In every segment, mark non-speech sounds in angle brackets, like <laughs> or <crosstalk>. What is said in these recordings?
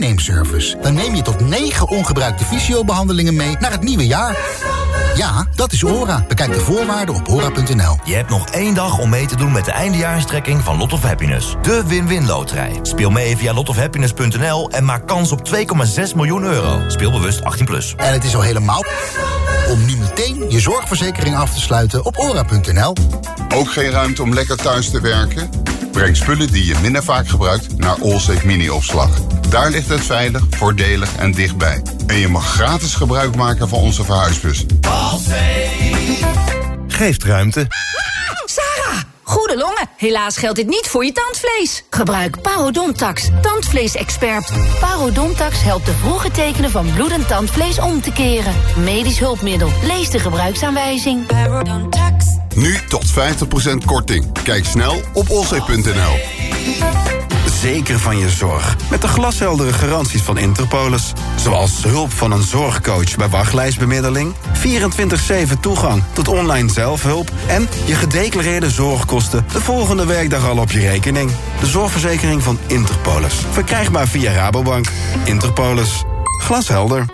meeneemservice. Dan neem je tot 9 ongebruikte fysiobehandelingen mee naar het nieuwe jaar. Ja, dat is ORA. Bekijk de voorwaarden op ora.nl. Je hebt nog één dag om mee te doen met de eindejaarstrekking van Lot of Happiness. De win-win loterij. Speel mee via lotofhappiness.nl en maak kans op 2,6 miljoen euro. Speel bewust 18+. Plus. En het is al helemaal om nu meteen je zorgverzekering af te sluiten op ora.nl. Ook geen ruimte om lekker thuis te werken? Breng spullen die je minder vaak gebruikt naar Allsafe Mini-opslag. Daar ligt het veilig, voordelig en dichtbij. En je mag gratis gebruik maken van onze verhuisbus. Geeft ruimte. Sarah! Goede longen. Helaas geldt dit niet voor je tandvlees. Gebruik Parodontax, tandvleesexpert. Parodontax helpt de vroege tekenen van bloedend tandvlees om te keren. Medisch hulpmiddel. Lees de gebruiksaanwijzing. Parodontax. Nu tot 50% korting. Kijk snel op olzee.nl. Zeker van je zorg. Met de glasheldere garanties van Interpolis. Zoals hulp van een zorgcoach bij wachtlijstbemiddeling... 24-7 toegang tot online zelfhulp... en je gedeclareerde zorgkosten de volgende werkdag al op je rekening. De zorgverzekering van Interpolis. Verkrijgbaar via Rabobank. Interpolis. Glashelder.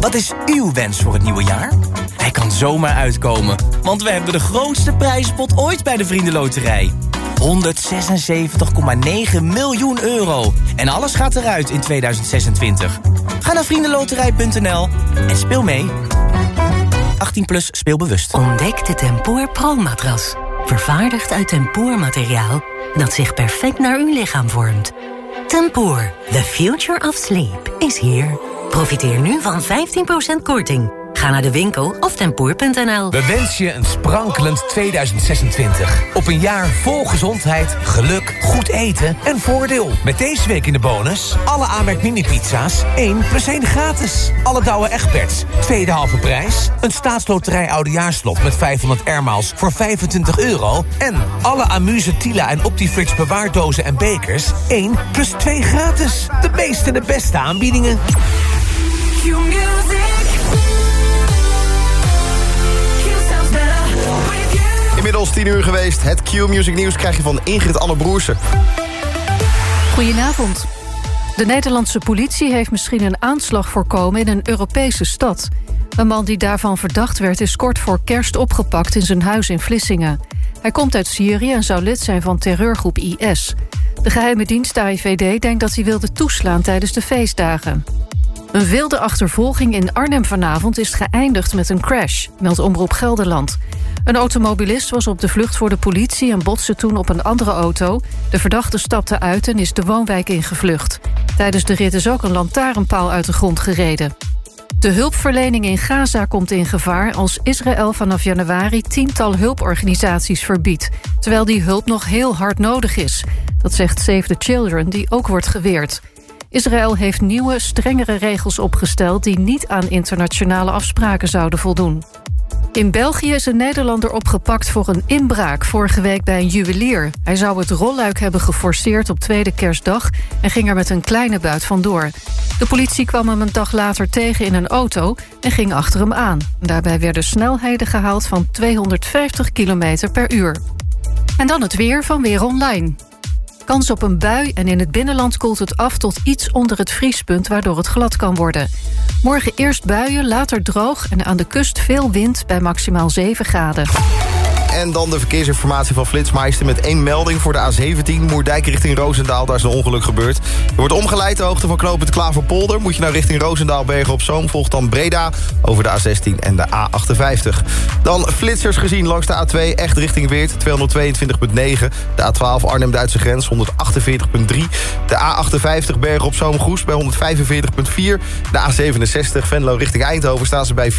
Wat is uw wens voor het nieuwe jaar? Hij kan zomaar uitkomen, want we hebben de grootste prijzenpot ooit bij de Vriendenloterij. 176,9 miljoen euro. En alles gaat eruit in 2026. Ga naar vriendenloterij.nl en speel mee. 18 plus speelbewust. Ontdek de Tempoor Pro-matras. Vervaardigd uit tempoormateriaal dat zich perfect naar uw lichaam vormt. Tempoor, the future of sleep, is here. Profiteer nu van 15% korting. Ga naar de winkel of tempoor.nl. We wensen je een sprankelend 2026. Op een jaar vol gezondheid, geluk, goed eten en voordeel. Met deze week in de bonus... alle Amerk mini-pizza's 1 plus 1 gratis. Alle Douwe Egberts, tweede halve prijs. Een staatsloterij oudejaarslot met 500 airmaals voor 25 euro. En alle Amuse, Tila en Optifrits bewaardozen en bekers... 1 plus 2 gratis. De meeste en de beste aanbiedingen. Inmiddels 10 uur geweest. Het Q-Music Nieuws krijg je van Ingrid Anne Broersen. Goedenavond. De Nederlandse politie heeft misschien een aanslag voorkomen in een Europese stad. Een man die daarvan verdacht werd is kort voor kerst opgepakt in zijn huis in Vlissingen. Hij komt uit Syrië en zou lid zijn van terreurgroep IS. De geheime dienst AIVD denkt dat hij wilde toeslaan tijdens de feestdagen. Een wilde achtervolging in Arnhem vanavond is geëindigd met een crash, meldt Omroep Gelderland. Een automobilist was op de vlucht voor de politie en botste toen op een andere auto. De verdachte stapte uit en is de woonwijk ingevlucht. Tijdens de rit is ook een lantaarnpaal uit de grond gereden. De hulpverlening in Gaza komt in gevaar als Israël vanaf januari tiental hulporganisaties verbiedt, terwijl die hulp nog heel hard nodig is. Dat zegt Save the Children, die ook wordt geweerd. Israël heeft nieuwe, strengere regels opgesteld... die niet aan internationale afspraken zouden voldoen. In België is een Nederlander opgepakt voor een inbraak... vorige week bij een juwelier. Hij zou het rolluik hebben geforceerd op tweede kerstdag... en ging er met een kleine buit vandoor. De politie kwam hem een dag later tegen in een auto... en ging achter hem aan. Daarbij werden snelheden gehaald van 250 km per uur. En dan het weer van Weer Online. Kans op een bui en in het binnenland koelt het af tot iets onder het vriespunt... waardoor het glad kan worden. Morgen eerst buien, later droog en aan de kust veel wind... bij maximaal 7 graden. En dan de verkeersinformatie van Flitsmeister... met één melding voor de A17, Moerdijk richting Roosendaal. Daar is een ongeluk gebeurd. Er wordt omgeleid de hoogte van knooppunt Klaverpolder. Moet je nou richting Roosendaal, Bergen op Zoom... volgt dan Breda over de A16 en de A58. Dan flitsers gezien langs de A2, echt richting Weert, 222,9. De A12 Arnhem-Duitse grens, 148,3. De A58 Bergen op Zoom Goes bij 145,4. De A67 Venlo richting Eindhoven staan ze bij 74,9.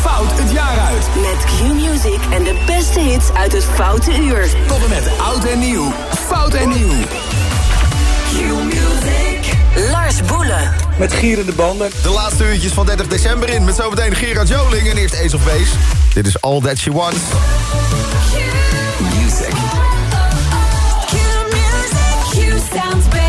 Fout het jaar uit. Met Q-Music en de beste hits uit het Foute Uur. Tot en met oud en nieuw. Fout en nieuw. Q-Music. Lars Boelen. Met gierende banden. De laatste uurtjes van 30 december in. Met zometeen Gerard Joling en eerst Ace of Base. Dit is All That She Wants. Music. Q sounds better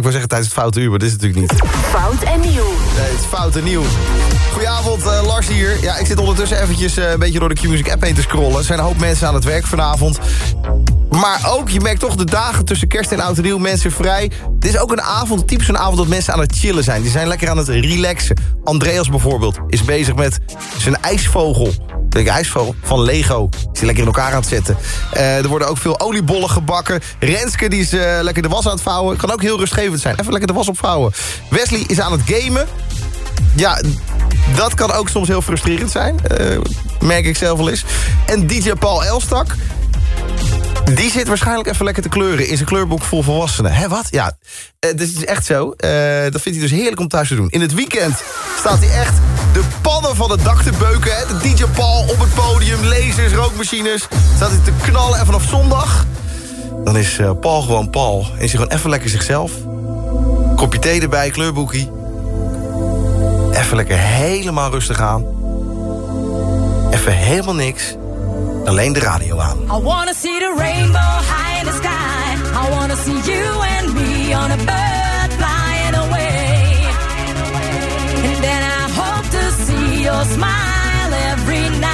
ik wil zeggen tijdens het foute uur, maar dit is natuurlijk niet. Fout en nieuw. Nee, het is fout en nieuw. Goedenavond, eh, Lars hier. Ja, ik zit ondertussen eventjes eh, een beetje door de Q-Music app heen te scrollen. Er zijn een hoop mensen aan het werk vanavond. Maar ook, je merkt toch de dagen tussen kerst en oud en nieuw, mensen vrij. Dit is ook een avond, typisch een avond dat mensen aan het chillen zijn. Die zijn lekker aan het relaxen. Andreas bijvoorbeeld is bezig met zijn ijsvogel. De ijsvogel van Lego. Hij lekker in elkaar aan het zetten. Eh, er worden ook veel oliebollen gebakken. Renske die is eh, lekker de was aan het vouwen. Kan ook heel rustgevend zijn. Even lekker de was opvouwen. Wesley is aan het gamen. Ja, dat kan ook soms heel frustrerend zijn. eh, merk ik zelf wel eens. En DJ Paul Elstak... Die zit waarschijnlijk even lekker te kleuren in zijn kleurboek vol volwassenen. Hé, wat? Ja, uh, dit is echt zo. Eh, dat vindt hij dus heerlijk om thuis te doen. In het weekend staat hij echt de pannen van het dak te beuken. Hè? De DJ Paul op het podium, lasers, rookmachines. Staat hij te knallen en vanaf zondag... dan is eh, Paul gewoon Paul. En is hij gewoon even lekker zichzelf. Kopje thee erbij, kleurboekie. Even lekker helemaal rustig aan. Even helemaal niks alleen de radio aan. I wanna see the rainbow high in the sky. I wanna see you and me on a bird flying away. And then I hope to see your smile every night.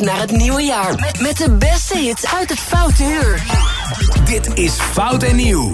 naar het nieuwe jaar. Met, de beste hits uit het Foute Uur. Dit is Fout en Nieuw.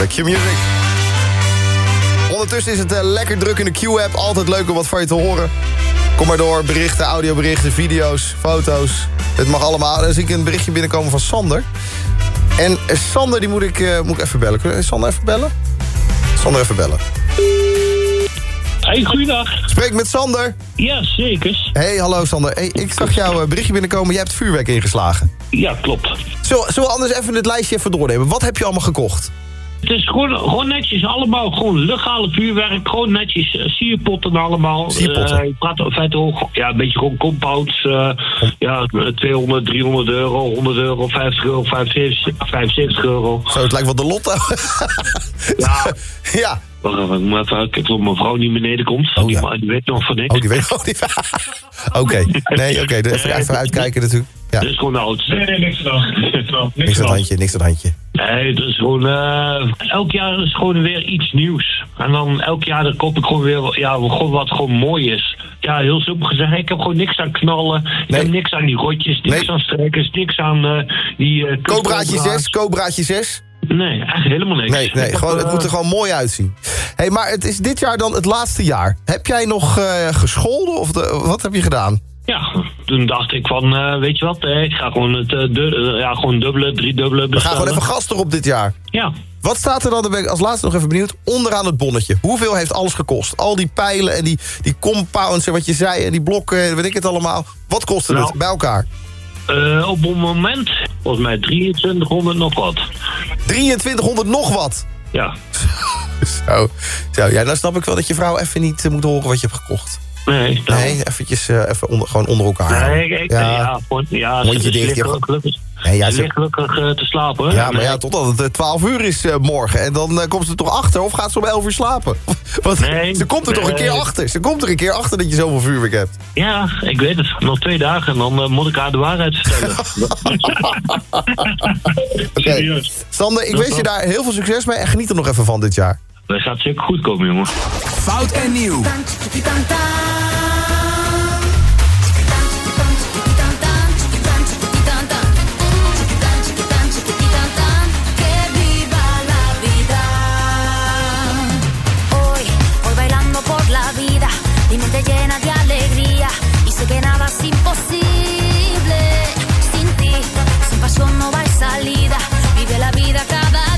Bij Q-Music. Ondertussen is het eh, lekker druk in de Q-app. Altijd leuk om wat van je te horen. Kom maar door, berichten, audioberichten, video's, foto's. Het mag allemaal. Dan zie ik een berichtje binnenkomen van Sander. En eh, Sander, die moet ik, eh, moet ik even bellen. Kun je Sander even bellen? Sander even bellen. Hey, goeiedag. Spreek met Sander. Ja, zeker. Hey, hallo Sander. Hey, ik zag jouw berichtje binnenkomen. Jij hebt vuurwerk ingeslagen. Ja, klopt. Zullen, zullen we anders even het lijstje even doornemen? Wat heb je allemaal gekocht? Het is gewoon, gewoon netjes allemaal, gewoon legale vuurwerk, gewoon netjes uh, sierpotten allemaal. Sierpotten? Uh, je praat in feite ook, ja, een beetje gewoon compounds. Uh, ja, 200, 300 euro, 100 euro, 50 euro, 75, 75 euro. Zo, het lijkt wel de lotto. ja. <laughs> ja. Ik moet even kijken of mijn vrouw niet beneden komt. Oh, ja. die, die, weet nog van niks. Oh, die weet nog niet. <laughs> Oké, <laughs> nee, oké. Okay. Even, even uitkijken natuurlijk. Ja. Dit is gewoon de oudste. Nee, nee, niks aan Niks, niks aan het handje, niks aan handje. Nee, het is gewoon... Uh, elk jaar is gewoon weer iets nieuws. En dan elk jaar dan koop ik gewoon weer ja, gewoon wat gewoon mooi is. Ja, heel simpel gezegd. Ik heb gewoon niks aan knallen. Ik nee. heb niks aan die rotjes, niks nee. aan strijkers, niks aan uh, die... Uh, Cobraatje 6, Cobraatje 6. Nee, echt helemaal niks. Nee, nee gewoon, het moet er gewoon mooi uitzien. hey, maar het is dit jaar dan het laatste jaar. Heb jij nog uh, gescholden of de, wat heb je gedaan? Ja, toen dacht ik van, uh, weet je wat, ik ga gewoon het uh, du ja, gewoon dubbele, driedubbele We gaan gewoon even gas erop dit jaar. Ja. Wat staat er dan, dan ben ik als laatste nog even benieuwd, onderaan het bonnetje? Hoeveel heeft alles gekost? Al die pijlen en die, die compounds en wat je zei en die blokken en weet ik het allemaal. Wat kostte nou, het bij elkaar? Uh, op een moment, volgens mij 2300 nog wat. 2300 nog wat? Ja. <laughs> zo, zo, ja, dan snap ik wel dat je vrouw even niet uh, moet horen wat je hebt gekocht. Nee, nee eventjes uh, even onder, gewoon onder elkaar. Nee, ik, ja, ja, voor, ja mondje dicht. Je gelukkig, nee, ja, ze ligt gelukkig uh, te slapen. Ja, maar ja, totdat het 12 uur is uh, morgen. En dan komt ze toch achter of gaat ze om 11 uur slapen? <laughs> Want nee, ze komt er nee. toch een keer achter. Ze komt er een keer achter dat je zoveel vuurwerk hebt. Ja, ik weet het. Nog twee dagen en dan moet ik haar de waarheid vertellen. <laughs> Oké, okay. Sander, ik wens je daar heel veel succes mee en geniet er nog even van dit jaar. Dat gaat zeker goed komen, jongen. Fout en nieuw. Que nada es imposible sin ti. Sin pasión no va a salida. Vive la vida cada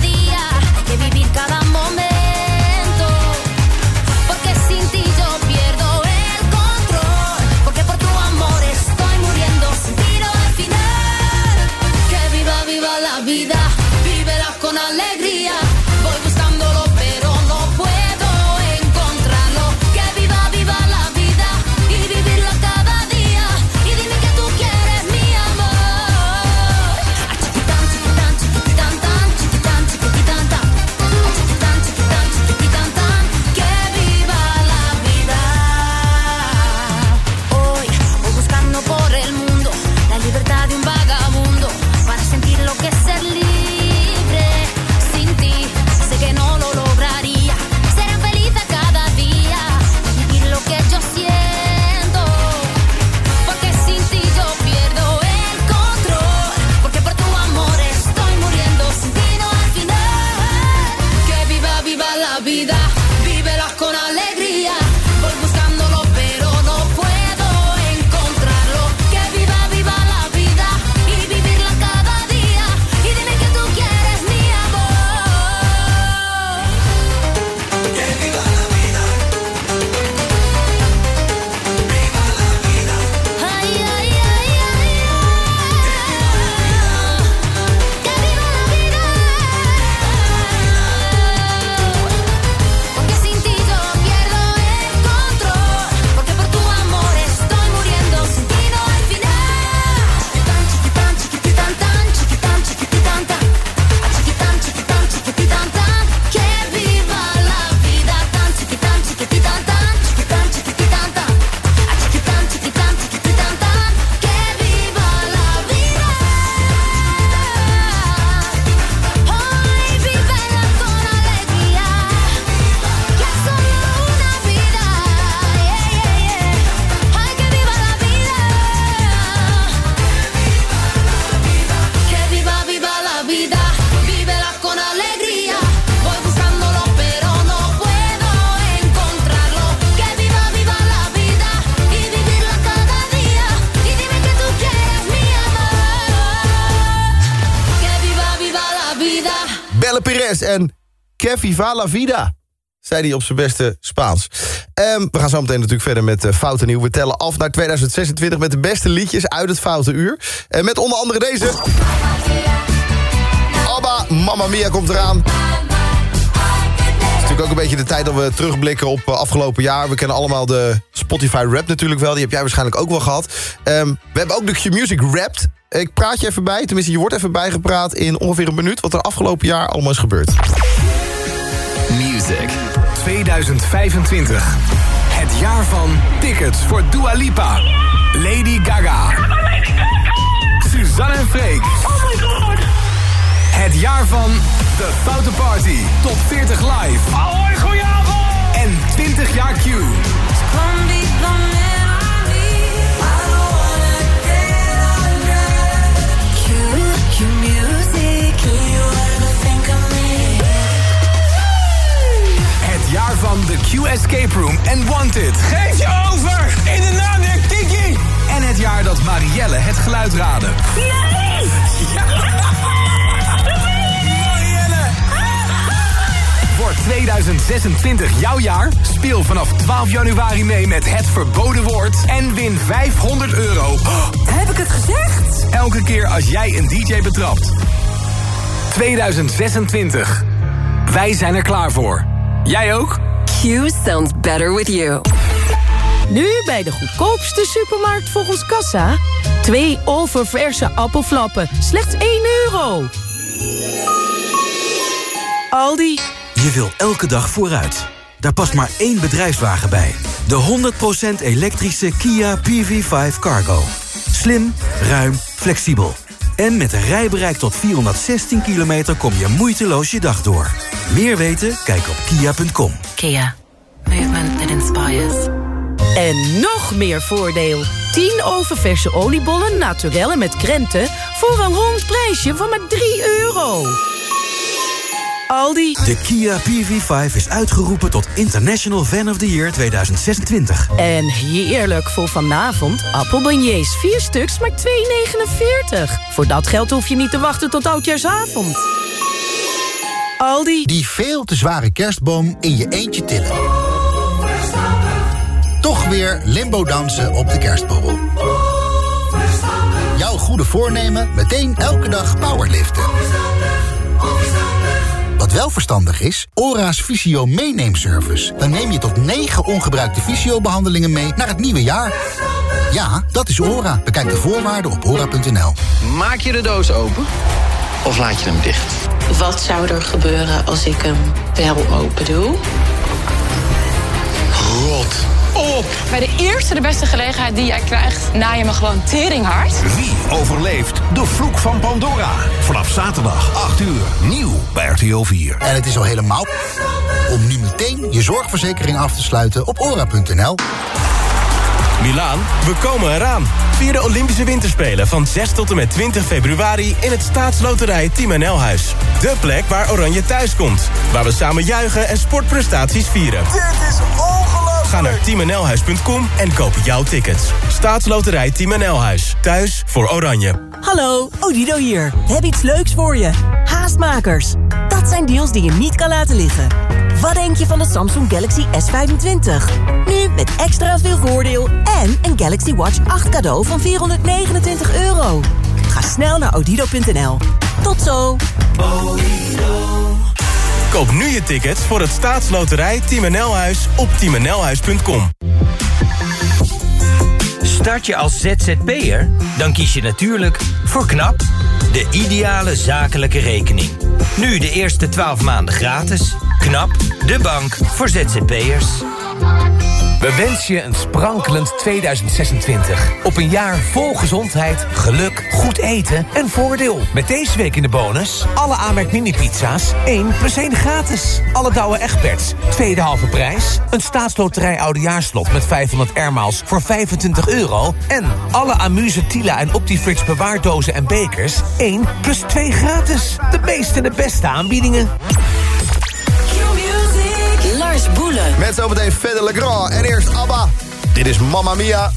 viva la vida, zei hij op zijn beste Spaans. Ehm, we gaan zo meteen natuurlijk verder met uh, Foute Nieuw. We tellen af naar 2026 met de beste liedjes uit het Foute Uur. En met onder andere deze... Abba, Mamma Mia komt eraan. Het is natuurlijk ook een beetje de tijd dat we terugblikken op uh, afgelopen jaar. We kennen allemaal de Spotify Rap natuurlijk wel. Die heb jij waarschijnlijk ook wel gehad. Um, we hebben ook de Q-Music Wrapped. Ik praat je even bij, tenminste je wordt even bijgepraat... in ongeveer een minuut wat er afgelopen jaar allemaal is gebeurd. Music 2025. Het jaar van tickets voor Dua Lipa. Lady Gaga. Suzanne en Freek. Oh my god. Het jaar van The Foute Party. Top 40 live. En 20 jaar Q. jaar van The Q Escape Room en Wanted. Geef je over in de naam der Kiki. En het jaar dat Marielle het geluid raadde. Nee! Marielle! Wordt 2026 jouw jaar? Speel vanaf 12 januari mee met Het Verboden Woord en win 500 euro. Heb ik het gezegd? Elke keer als jij een DJ betrapt. 2026. Wij zijn er klaar voor. Jij ook? Q sounds better with you. Nu bij de goedkoopste supermarkt volgens Kassa. Twee oververse appelflappen, slechts 1 euro. Aldi. Je wil elke dag vooruit. Daar past maar één bedrijfswagen bij. De 100% elektrische Kia PV5 Cargo. Slim, ruim, flexibel. En met een rijbereik tot 416 kilometer kom je moeiteloos je dag door. Meer weten? Kijk op kia.com. Kia. Movement that inspires. En nog meer voordeel. 10 oververse oliebollen naturellen met krenten... voor een rond prijsje van maar 3 euro. Aldi. De Kia PV5 is uitgeroepen tot International Fan of the Year 2026. En heerlijk voor vanavond. Appelbeignets, 4 stuks, maar 2,49. Voor dat geld hoef je niet te wachten tot oudjaarsavond. Aldi. Die veel te zware kerstboom in je eentje tillen. Toch weer limbo dansen op de kerstborrel. Jouw goede voornemen meteen elke dag powerliften. Wat wel verstandig is, ORA's Visio meeneemservice. Dan neem je tot 9 ongebruikte visio-behandelingen mee naar het nieuwe jaar. Ja, dat is ORA. Bekijk de voorwaarden op ora.nl. Maak je de doos open of laat je hem dicht? Wat zou er gebeuren als ik hem wel open doe? Rot op! Bij de eerste de beste gelegenheid die jij krijgt, na je me gewoon teringhard. Wie overleeft de vloek van Pandora? Vanaf zaterdag 8 uur, nieuw bij RTL 4. En het is al helemaal om nu meteen je zorgverzekering af te sluiten op ora.nl. Milaan, we komen eraan. Vier de Olympische Winterspelen van 6 tot en met 20 februari... in het staatsloterij Team NL Huis. De plek waar Oranje thuis komt. Waar we samen juichen en sportprestaties vieren. Dit is. Ga naar teamnlhuis.com en koop jouw tickets. Staatsloterij Team NL Huis. Thuis voor Oranje. Hallo, Odido hier. We hebben iets leuks voor je. Haastmakers. Dat zijn deals die je niet kan laten liggen. Wat denk je van de Samsung Galaxy S25? Nu met extra veel voordeel en een Galaxy Watch 8 cadeau van 429 euro. Ga snel naar odido.nl. Tot zo. Koop nu je tickets voor het staatsloterij Team NL Huis op teamnlhuis.com. Start je als ZZP'er? Dan kies je natuurlijk voor KNAP, de ideale zakelijke rekening. Nu de eerste 12 maanden gratis. KNAP, de bank voor ZZP'ers. We wensen je een sprankelend 2026. Op een jaar vol gezondheid, geluk, goed eten en voordeel. Met deze week in de bonus... alle Amerk mini-pizza's 1 plus 1 gratis. Alle Douwe Egberts, tweede halve prijs. Een staatsloterij oudejaarslot met 500 airmaals voor 25 euro. En alle Amuse, Tila en Optifrix bewaardozen en bekers... 1 plus 2 gratis. De meeste en de beste aanbiedingen. Lars Boelen. Met zometeen verder Legrand en eerst ABBA. Dit is Mamma Mia.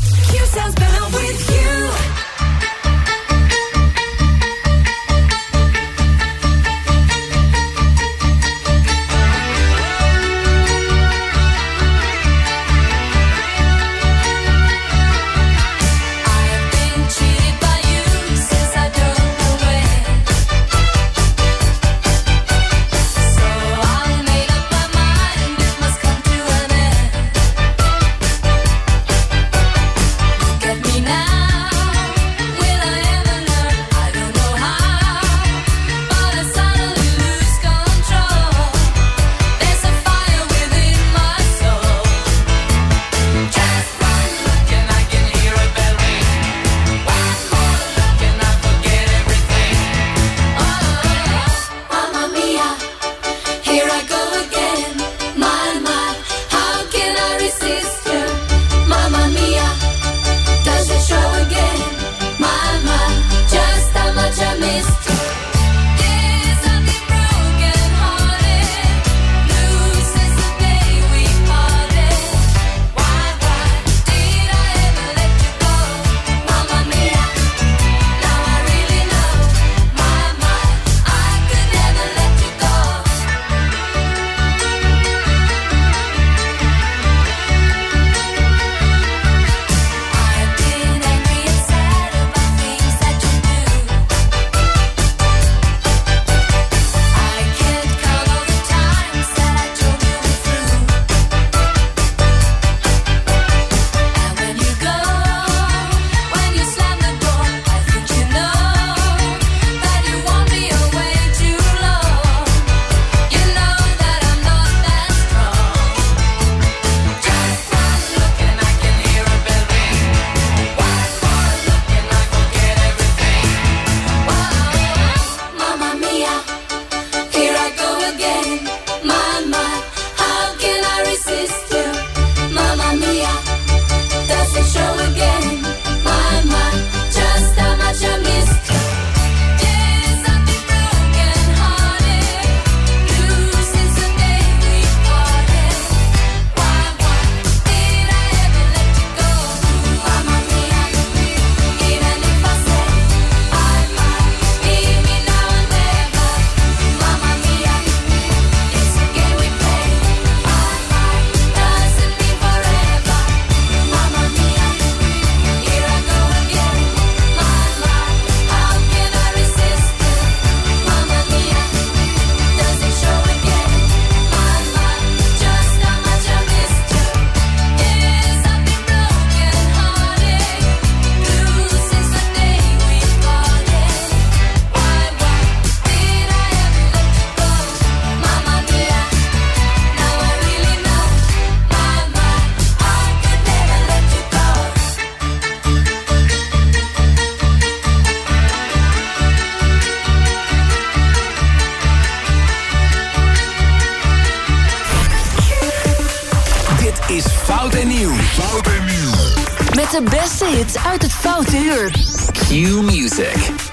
De beste hits uit het Foute Uur. Q Music.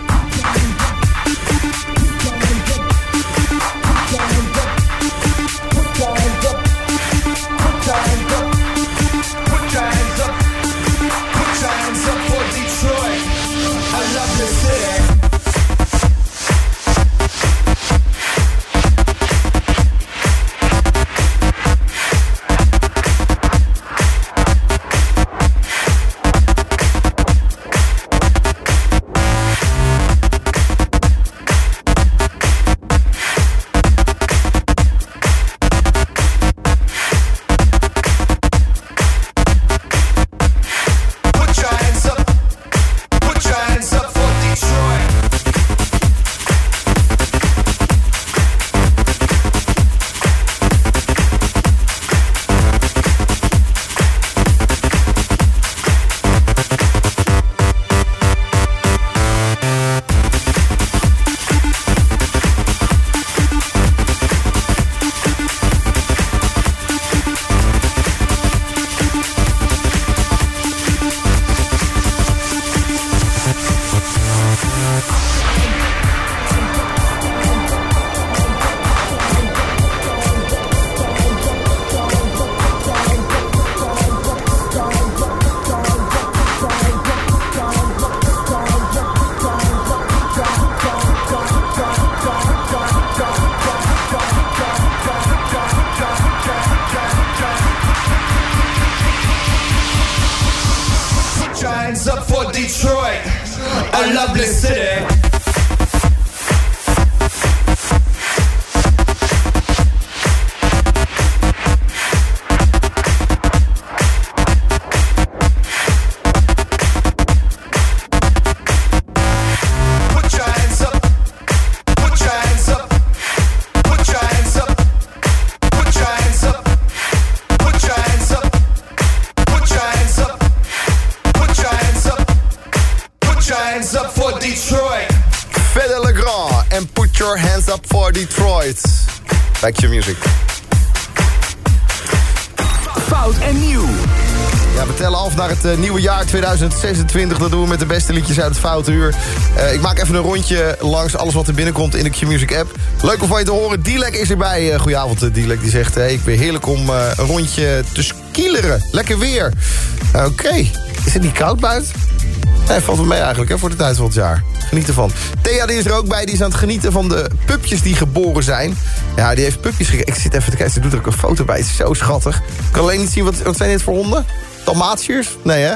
Het eh, nieuwe jaar 2026. Dat doen we met de beste liedjes uit het Foute Uur. Eh, ik maak even een rondje langs alles wat er binnenkomt in de Q-Music app. Leuk om van je te horen. Dilek is erbij. Eh, goedenavond, Dilek. Die zegt, hey, ik ben heerlijk om een rondje te skileren. Lekker weer. Oké. Is het niet koud buiten? Nee, valt wel mee eigenlijk hè, voor de tijd van het jaar. Geniet ervan. Thea die is er ook bij. Die is aan het genieten van de pupjes die geboren zijn. Ja, die heeft pupjes. Ik zit even te kijken. Ze doet er ook een foto bij. Het is zo schattig. Ik kan alleen niet zien. Wat, wat zijn dit voor honden? Dalmatiërs? Nee, hè?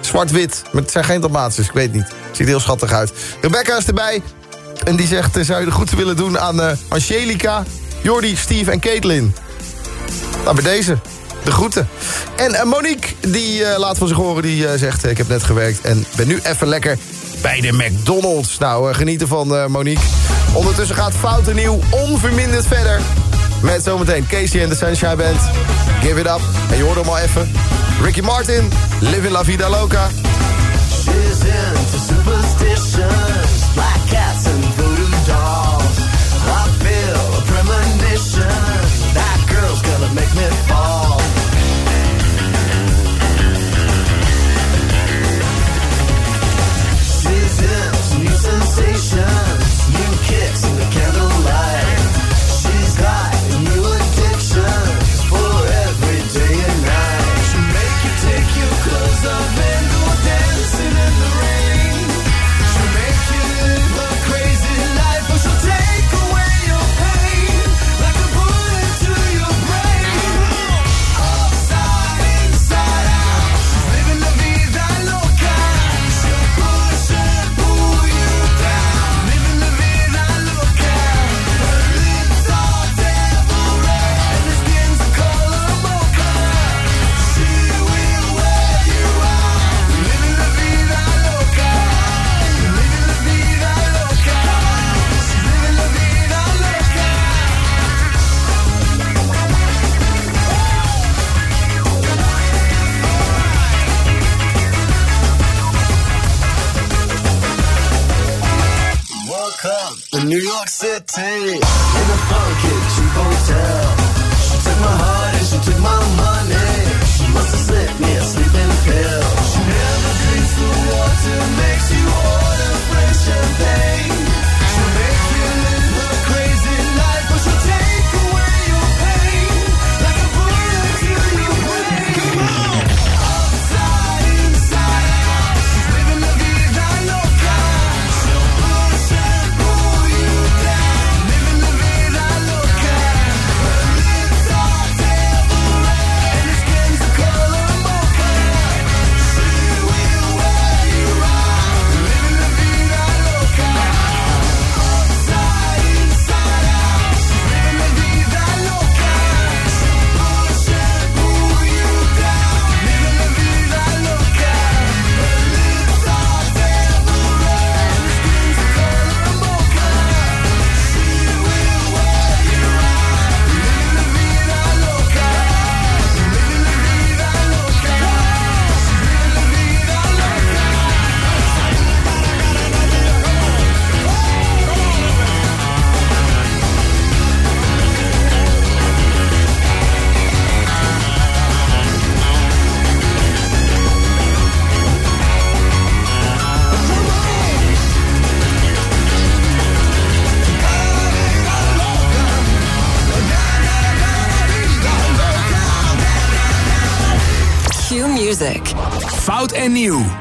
Zwart-wit. Maar het zijn geen Dalmatiërs. Ik weet niet. Ziet er heel schattig uit. Rebecca is erbij. En die zegt, eh, zou je de groeten willen doen aan eh, Angelica, Jordi, Steve en Caitlin? Nou, bij deze. De groeten. En eh, Monique, die laat van zich horen, die zegt... ik heb net gewerkt en ben nu even lekker bij de McDonald's. Nou, geniet ervan, eh, Monique. Ondertussen gaat Fout en Nieuw onverminderd verder. Met zometeen Casey en de Sunshine Band. Give it up. En je hoort hem al even. Ricky Martin, Living La Vida Loca. She's into superstitions, Kid, she tell. She took my heart and she took my money. She must have slipped me a sleeping pill. She never drinks the water, New.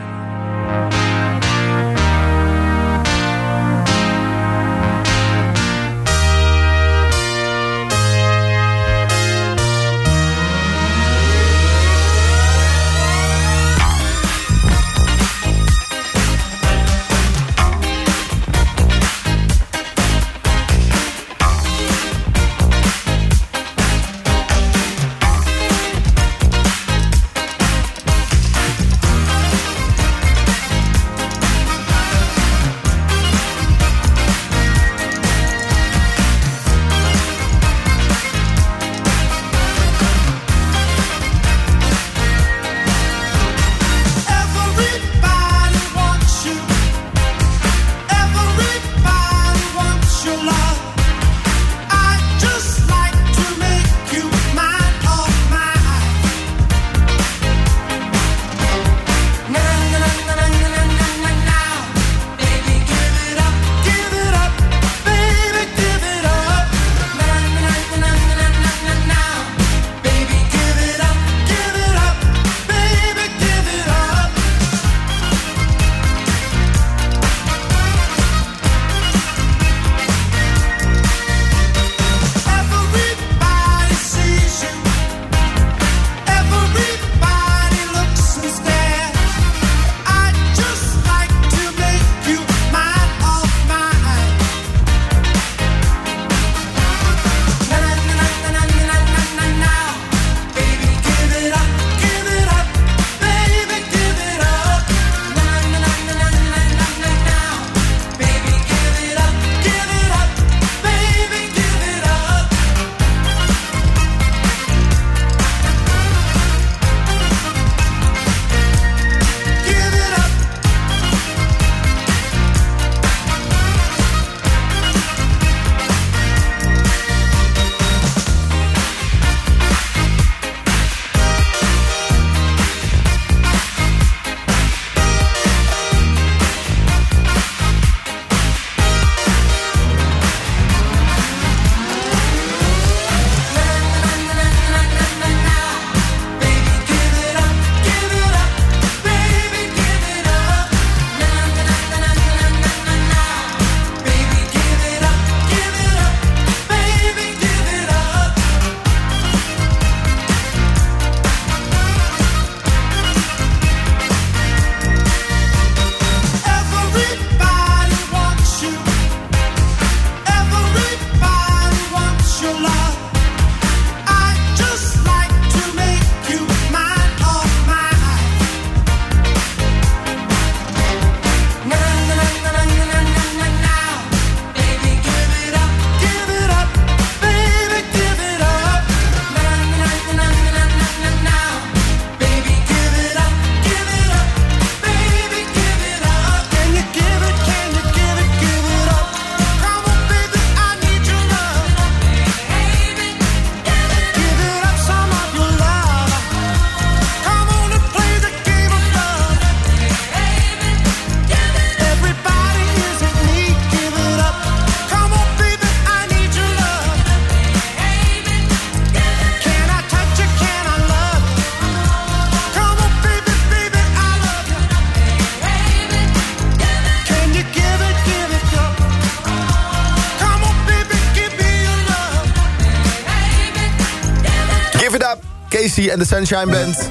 En de Sunshine Band.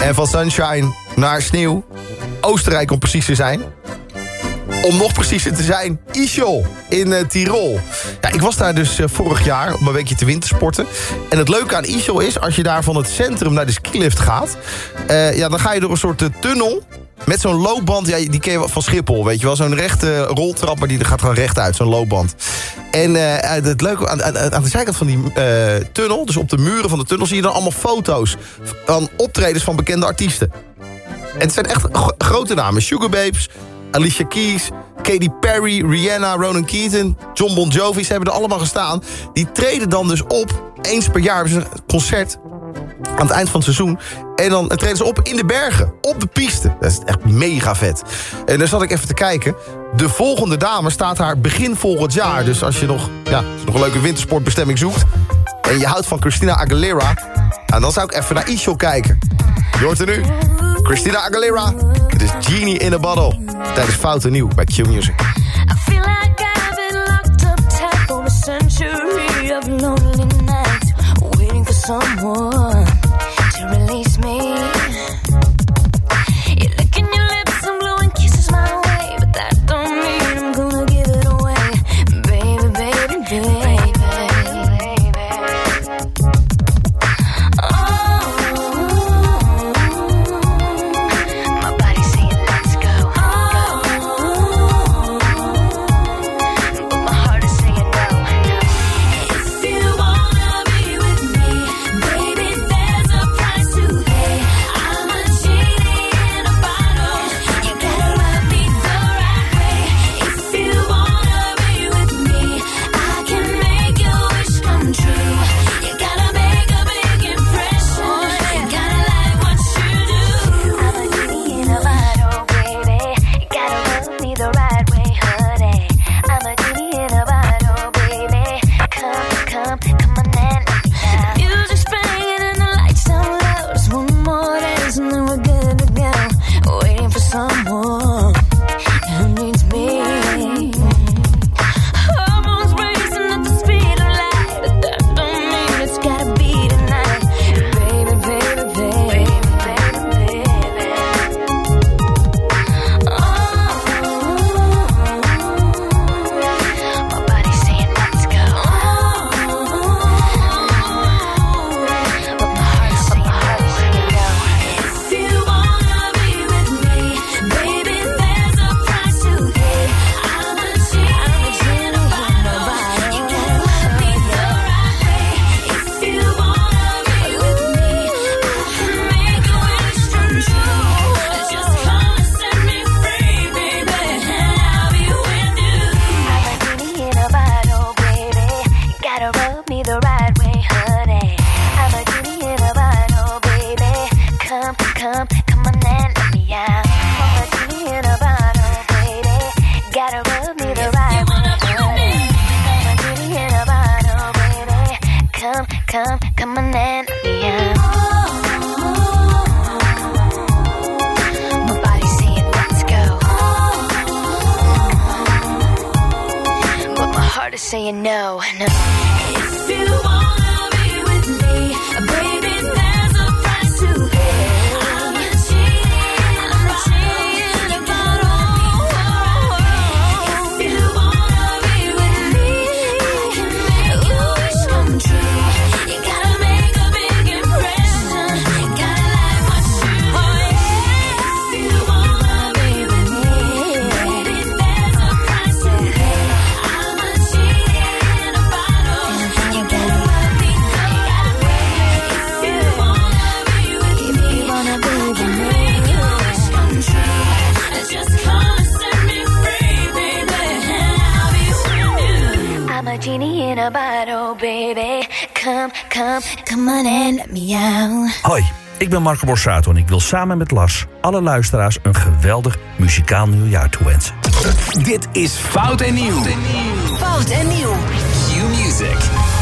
En van Sunshine naar sneeuw. Oostenrijk om precies te zijn. Om nog preciezer te zijn, Ischol in eh, Tirol. Ja, ik was daar dus eh, vorig jaar om een weekje te wintersporten. En het leuke aan Ischol is, als je daar van het centrum naar de skilift gaat... eh, ja, dan ga je door een soort tunnel met zo'n loopband. Ja, die ken je van Schiphol, weet je wel. Zo'n rechte roltrap, maar die gaat gewoon rechtuit, zo'n loopband. En eh, het leuke aan, aan, de zijkant van die eh, tunnel, dus op de muren van de tunnel... zie je dan allemaal foto's van optredens van bekende artiesten. En het zijn echt gro- grote namen. Sugar Babes, Alicia Keys, Katy Perry, Rihanna, Ronan Keaton, John Bon Jovi. Ze hebben er allemaal gestaan. Die treden dan dus op, eens per jaar hebben ze een concert aan het eind van het seizoen. En dan treden ze op in de bergen, op de piste. Dat is echt mega vet. En daar zat ik even te kijken. De volgende dame staat haar begin volgend jaar. Dus als je nog, ja, nog een leuke wintersportbestemming zoekt... en je houdt van Christina Aguilera... Nou, dan zou ik even naar Isho kijken. Je hoort er nu. Christina Aguilera. het is Genie in a Bottle. Tijdens Fouten Nieuw bij Q-Music. I feel like I've been locked up for a century of lonely nights. Someone. a baby. Come, come, come on and. Hoi, ik ben Marco Borsato en ik wil samen met Lars alle luisteraars een geweldig muzikaal nieuwjaar toewensen. Dit is Fout en Nieuw. Fout en Nieuw. new Music.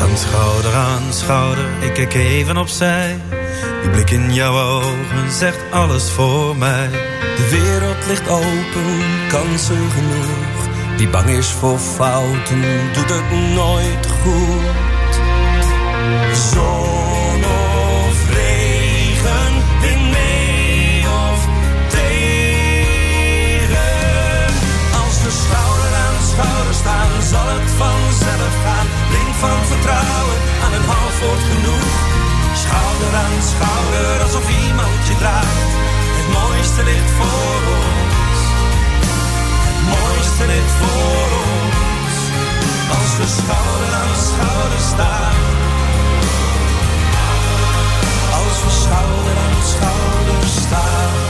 staan schouder aan schouder, ik kijk even opzij. Die blik in jouw ogen zegt alles voor mij. De wereld ligt open, kansen genoeg. Wie bang is voor fouten, doet het nooit goed. Zo van vertrouwen aan een half wordt genoeg. Schouder aan schouder, alsof iemand je draagt. Het mooiste ligt voor ons. Het mooiste ligt voor ons. Als we schouder aan schouder staan. Als we schouder aan schouder staan.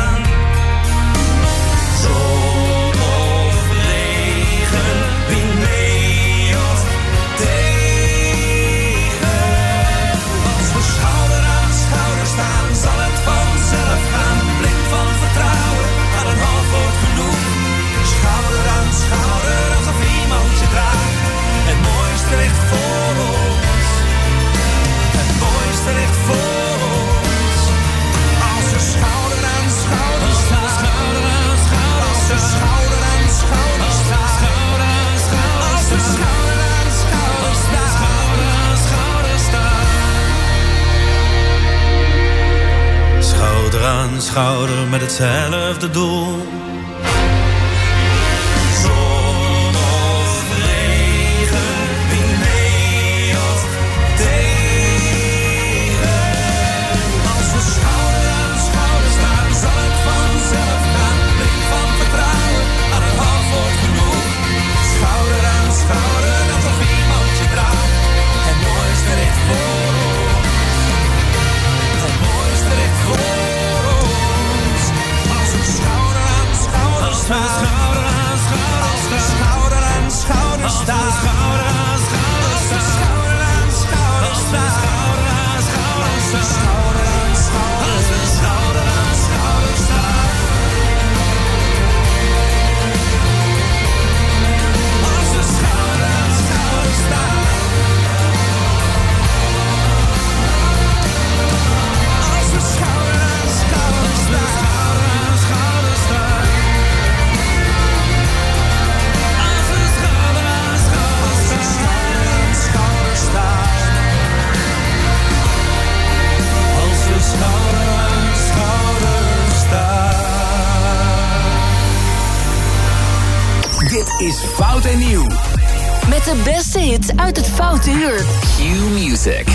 porta do Met de beste hits uit het foute uur. Q Music.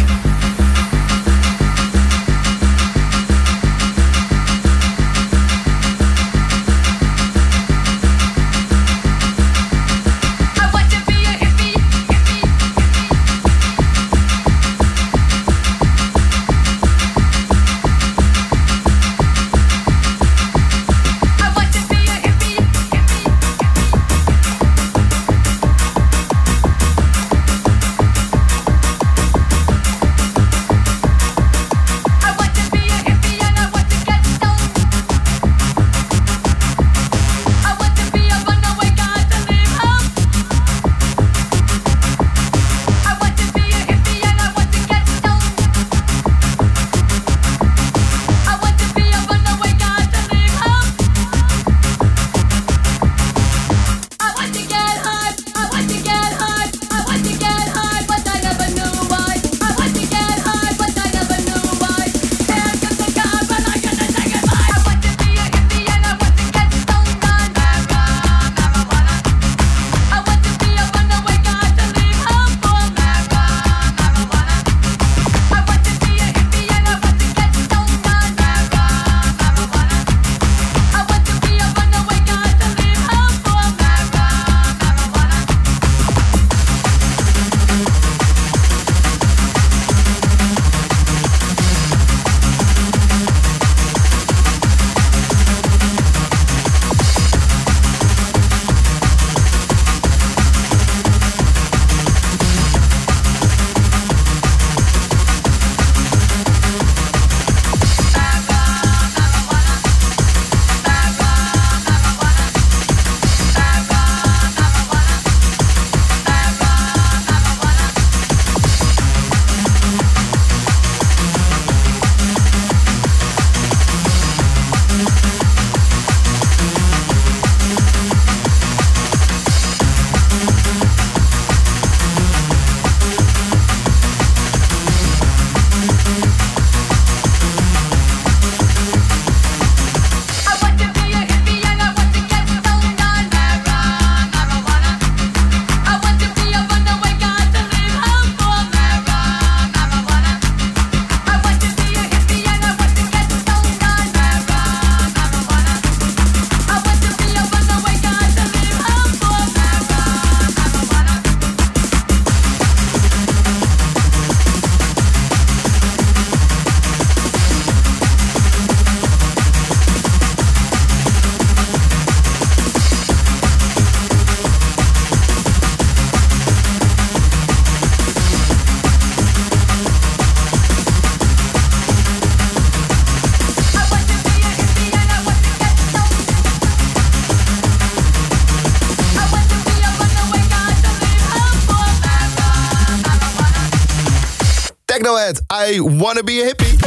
I Wanna Be a Hippie.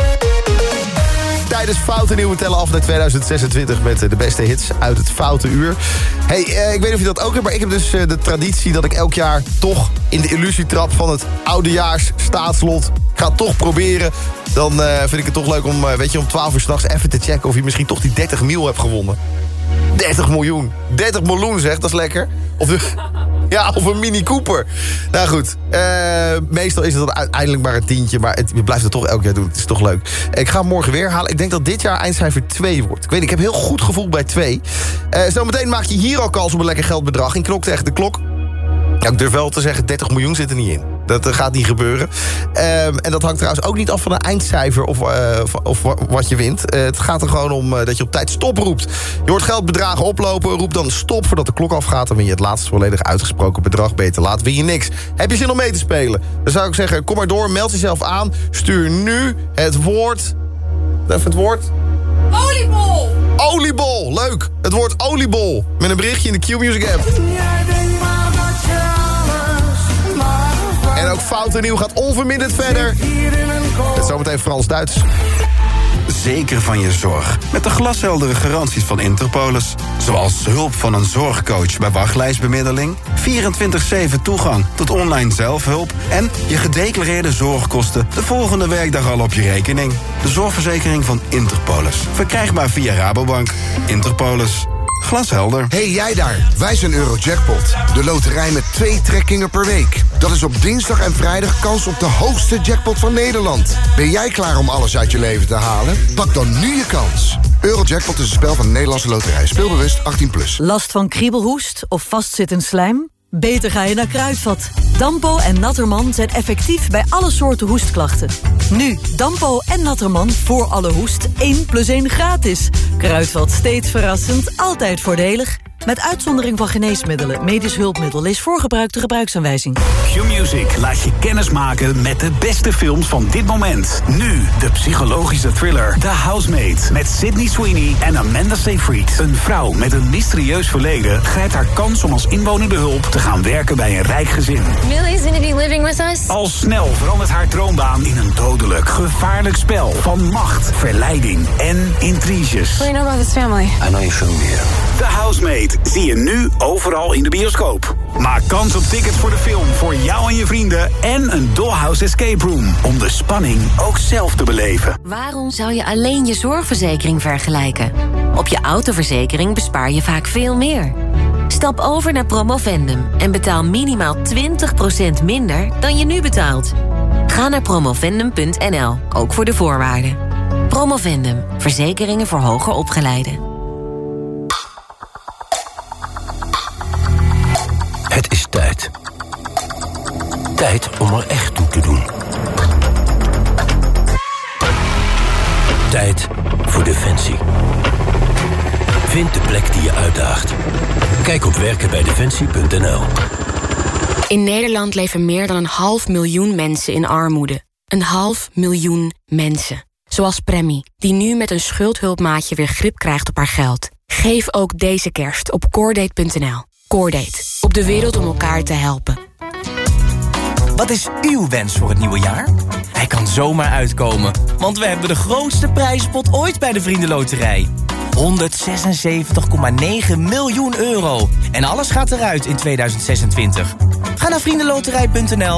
Tijdens Foute Nieuwe tellen af naar 2026 met eh, de beste hits uit het Foute Uur. Hey, eh, ik weet niet of je dat ook hebt, maar ik heb dus eh, de traditie dat ik elk jaar toch in de illusietrap van het oudejaars staatslot ga toch proberen. Dan vind ik het toch leuk om, weet je, om 12 uur s'nachts even te checken of je misschien toch die 30 mil hebt gewonnen. 30 miljoen. 30 miljoen zeg, dat is lekker. Of, <laughs> ja, of een Mini Cooper. Nou goed, eh, meestal is het dan uiteindelijk maar een tientje... maar het, je blijft het toch elk jaar doen, het is toch leuk. Ik ga morgen weer halen. Ik denk dat dit jaar eindcijfer 2 wordt. Ik weet niet, ik heb heel goed gevoel bij 2. Eh zometeen maak je hier al kans op een lekker geldbedrag... in Knok tegen de klok. Ja, ik durf wel te zeggen, 30 miljoen zit er niet in. Dat eh, gaat niet gebeuren. Ehm, en dat hangt trouwens ook niet af van een eindcijfer of, eh, of wa- wat je wint. Eh, het gaat er gewoon om dat je op tijd stop roept. Je hoort geldbedragen oplopen, roep dan stop voordat de klok afgaat... dan win je het laatste volledig uitgesproken bedrag. Beter laat win je niks. Heb je zin om mee te spelen? Dan zou ik zeggen, kom maar door, meld jezelf aan. Stuur nu het woord... Even het woord... Oliebol! Oliebol, leuk. Het woord oliebol. Met een berichtje in de Q-Music app. En ook Fout en Nieuw gaat onverminderd verder. Met zometeen Frans-Duits. Zeker van je zorg. Met de glasheldere garanties van Interpolis. Zoals hulp van een zorgcoach bij wachtlijstbemiddeling... 24-7 toegang tot online zelfhulp... en je gedeclareerde zorgkosten de volgende werkdag al op je rekening. De zorgverzekering van Interpolis. Verkrijgbaar via Rabobank. Interpolis. Glashelder. Hey jij daar, wij zijn Eurojackpot. De loterij met twee trekkingen per week. Dat is op dinsdag en vrijdag kans op de hoogste jackpot van Nederland. Ben jij klaar om alles uit je leven te halen? Pak dan nu je kans. Eurojackpot is een spel van de Nederlandse loterij. Speelbewust 18+. Plus. Last van kriebelhoest of vastzittend slijm? Beter ga je naar Kruidvat. Dampo en Natterman zijn effectief bij alle soorten hoestklachten. Nu, Dampo en Natterman voor alle hoest 1 plus 1 gratis. Kruidvat steeds verrassend, altijd voordelig. Met uitzondering van geneesmiddelen, medisch hulpmiddel... lees voorgebruikte gebruiksaanwijzing. Q-Music laat je kennis maken met de beste films van dit moment. Nu de psychologische thriller The Housemaid met Sydney Sweeney en Amanda Seyfried. Een vrouw met een mysterieus verleden grijpt haar kans om als inwonende hulp te gaan werken bij een rijk gezin. Millie's gonna be living with us? Al snel verandert haar droombaan in een dodelijk, gevaarlijk spel van macht, verleiding en intriges. What do you know about this family? I know you're familiar. The Housemaid zie je nu overal in de bioscoop. Maak kans op tickets voor de film voor jou en je vrienden en een Dollhouse Escape Room om de spanning ook zelf te beleven. Waarom zou je alleen je zorgverzekering vergelijken? Op je autoverzekering bespaar je vaak veel meer. Stap over naar Promovendum en betaal minimaal 20% minder dan je nu betaalt. Ga naar promovendum.nl, ook voor de voorwaarden. Promovendum, verzekeringen voor hoger opgeleiden. Het is tijd. Tijd om er echt toe te doen. Tijd voor Defensie. Vind de plek die je uitdaagt. Kijk op werkenbijdefensie.nl. In Nederland leven meer dan een half miljoen mensen in armoede. Een half miljoen mensen. Zoals Premie, die nu met een schuldhulpmaatje weer grip krijgt op haar geld. Geef ook deze kerst op coordate.nl. Coordate, op de wereld om elkaar te helpen. Wat is uw wens voor het nieuwe jaar? Hij kan zomaar uitkomen, want we hebben de grootste prijzenpot ooit bij de Vriendenloterij. 176,9 miljoen euro. En alles gaat eruit in 2026. Ga naar vriendenloterij.nl